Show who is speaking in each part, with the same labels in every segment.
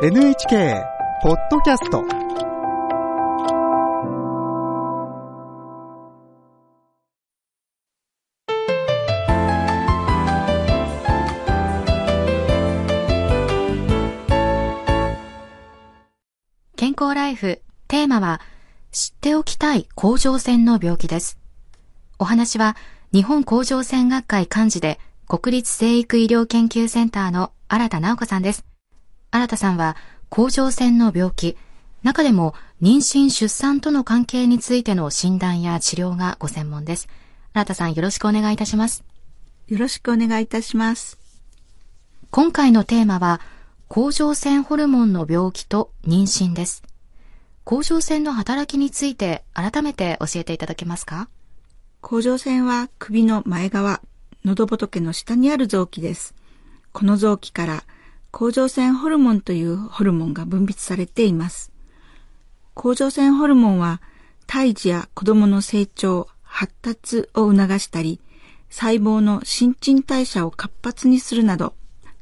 Speaker 1: NHK ポッドキャスト
Speaker 2: 健康ライフテーマは知っておきたい甲状腺の病気です。お話は日本甲状腺学会幹事で国立生育医療研究センターの新田直子さんです。新田さんは甲状腺の病気、中でも妊娠出産との関係についての診断や治療がご専門です。新田さんよろしくお願いいたします。
Speaker 3: よろしくお願いいたします。
Speaker 2: 今回のテーマは甲状腺ホルモンの病気と妊娠です。甲状腺の働きについて改めて教えていただけますか
Speaker 3: 甲状腺は首の前側、喉仏の下にある臓器です。この臓器から甲状腺ホルモンというホルモンが分泌されています。甲状腺ホルモンは胎児や子供の成長、発達を促したり、細胞の新陳代謝を活発にするなど、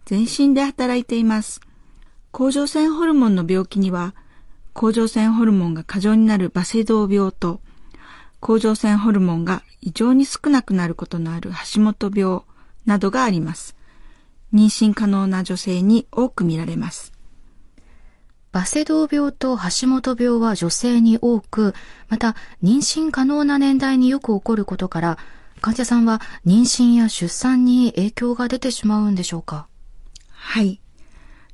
Speaker 3: 全身で働いています。甲状腺ホルモンの病気には、甲状腺ホルモンが過剰になるバセドウ病と、甲状腺ホルモンが異常に少なくなることのある橋本病などがあります。妊娠可能な女性に多く見られます。
Speaker 2: バセドウ病と橋本病は女性に多く、また妊娠可能な年代によく起こることから、患者さんは妊娠や出産に影響が出てしまうんでしょうか？
Speaker 3: はい。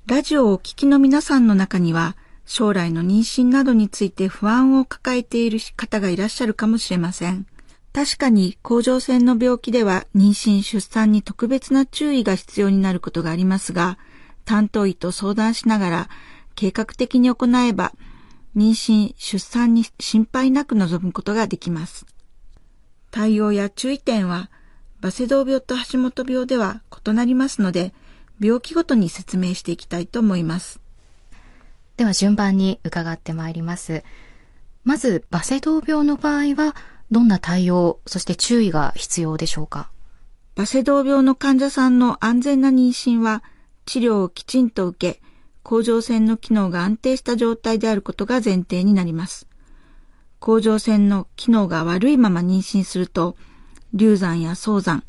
Speaker 3: ラジオをお聞きの皆さんの中には、将来の妊娠などについて不安を抱えている方がいらっしゃるかもしれません。確かに甲状腺の病気では妊娠出産に特別な注意が必要になることがありますが、担当医と相談しながら計画的に行えば、妊娠出産に心配なく臨むことができます。対応や注意点は、バセドウ病と橋本病では異なりますので、病気ごとに説明していきたいと思います。
Speaker 2: では順番に伺ってまいります。まず、バセドウ病の場合は、どんな対応、そして注意が必要でしょうか？
Speaker 3: バセドウ病の患者さんの安全な妊娠は、治療をきちんと受け、甲状腺の機能が安定した状態であることが前提になります。甲状腺の機能が悪いまま妊娠すると、流産や早産、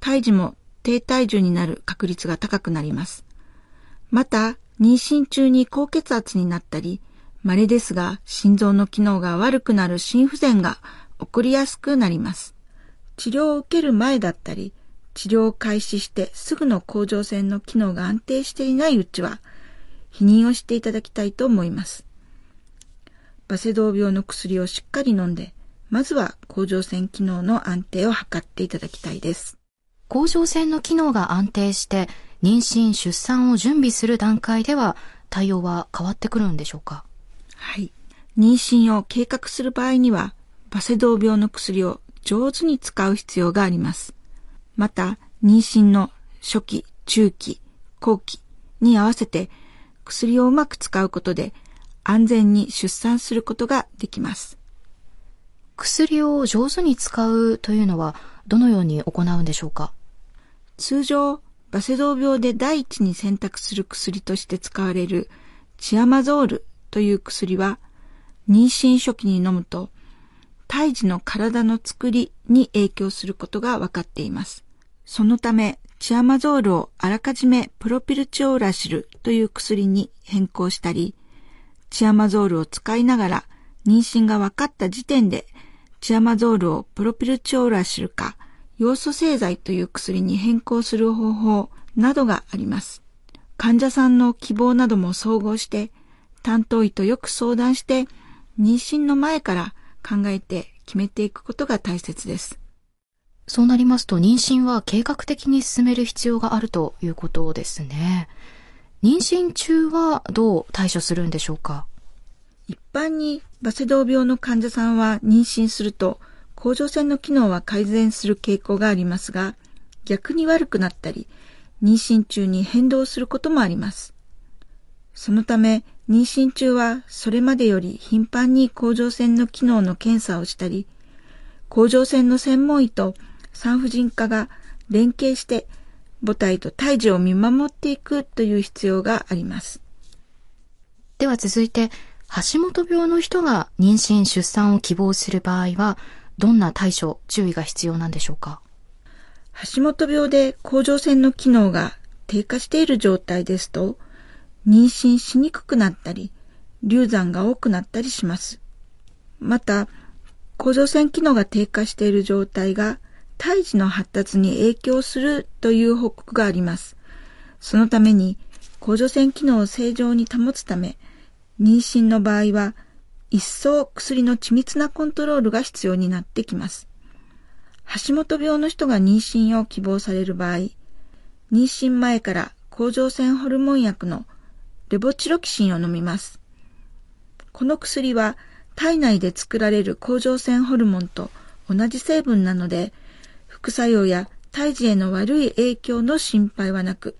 Speaker 3: 胎児も低体重になる確率が高くなります。また、妊娠中に高血圧になったり、稀ですが心臓の機能が悪くなる心不全が起こりやすくなります。治療を受ける前だったり、治療を開始してすぐの甲状腺の機能が安定していないうちは、避妊をしていただきたいと思います。バセドウ病の薬をしっかり飲んで、まずは甲状腺機能の安定を図っていただきたいです。
Speaker 2: 甲状腺の機能が安定して、妊娠、出産を準備する段階では、対応は変わってくるんでしょうか？
Speaker 3: はい。妊娠を計画する場合には、バセドウ病の薬を上手に使う必要があります。また、妊娠の初期、中期、後期に合わせて薬をうまく使うことで安全に出産することができます。
Speaker 2: 薬を上手に使うというのは、どのように行うんでしょうか？
Speaker 3: 通常、バセドウ病で第一に選択する薬として使われるチアマゾールという薬は、妊娠初期に飲むと、胎児の体の作りに影響することが分かっています。そのため、チアマゾールをあらかじめプロピルチオーラシルという薬に変更したり、チアマゾールを使いながら妊娠が分かった時点で、チアマゾールをプロピルチオーラシルか、要素製剤という薬に変更する方法などがあります。患者さんの希望なども総合して、担当医とよく相談して、妊娠の前から考えて決めていくことが大切です。
Speaker 2: そうなりますと、妊娠は計画的に進める必要があるということですね。妊娠中はどう対処するんでしょうか？
Speaker 3: 一般にバセドウ病の患者さんは妊娠すると甲状腺の機能は改善する傾向がありますが、逆に悪くなったり、妊娠中に変動することもあります。そのため、妊娠中はそれまでより頻繁に甲状腺の機能の検査をしたり、甲状腺の専門医と産婦人科が連携して母体と胎児を見守っていくという必要があります。
Speaker 2: では続いて、橋本病の人が妊娠出産を希望する場合は、どんな対処、注意が必要なんでしょうか？
Speaker 3: 橋本病で甲状腺の機能が低下している状態ですと、妊娠しにくくなったり、流産が多くなったりします。また、甲状腺機能が低下している状態が胎児の発達に影響するという報告があります。そのために甲状腺機能を正常に保つため、妊娠の場合は一層薬の緻密なコントロールが必要になってきます。橋本病の人が妊娠を希望される場合、妊娠前から甲状腺ホルモン薬のレボチロキシンを飲みます。この薬は体内で作られる甲状腺ホルモンと同じ成分なので、副作用や胎児への悪い影響の心配はなく、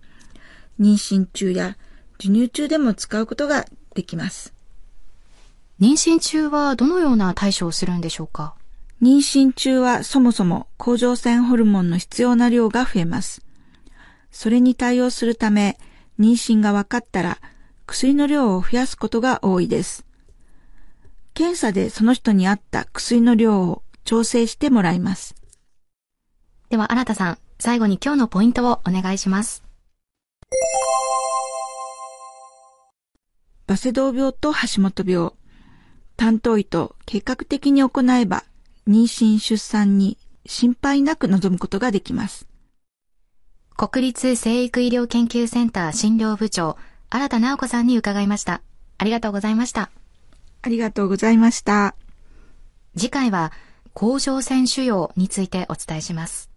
Speaker 3: 妊娠中や授乳中でも使うことができます。
Speaker 2: 妊娠中はどのような対処をするんでしょうか？
Speaker 3: 妊娠中はそもそも甲状腺ホルモンの必要な量が増えます。それに対応するため、妊娠が分かったら薬の量を増やすことが多いです。検査でその人に合った薬の量を調整してもらいます。
Speaker 2: では、新田さん、最後に今日のポイントをお願いします。
Speaker 3: バセドウ病と橋本病。担当医と計画的に行えば、妊娠出産に心配なく臨むことができます。
Speaker 2: 国立生育医療研究センター診療部長、新田直子さんに伺いました。ありがとうございました。
Speaker 3: ありがとうございました。
Speaker 2: 次回は、甲状腺腫瘍についてお伝えします。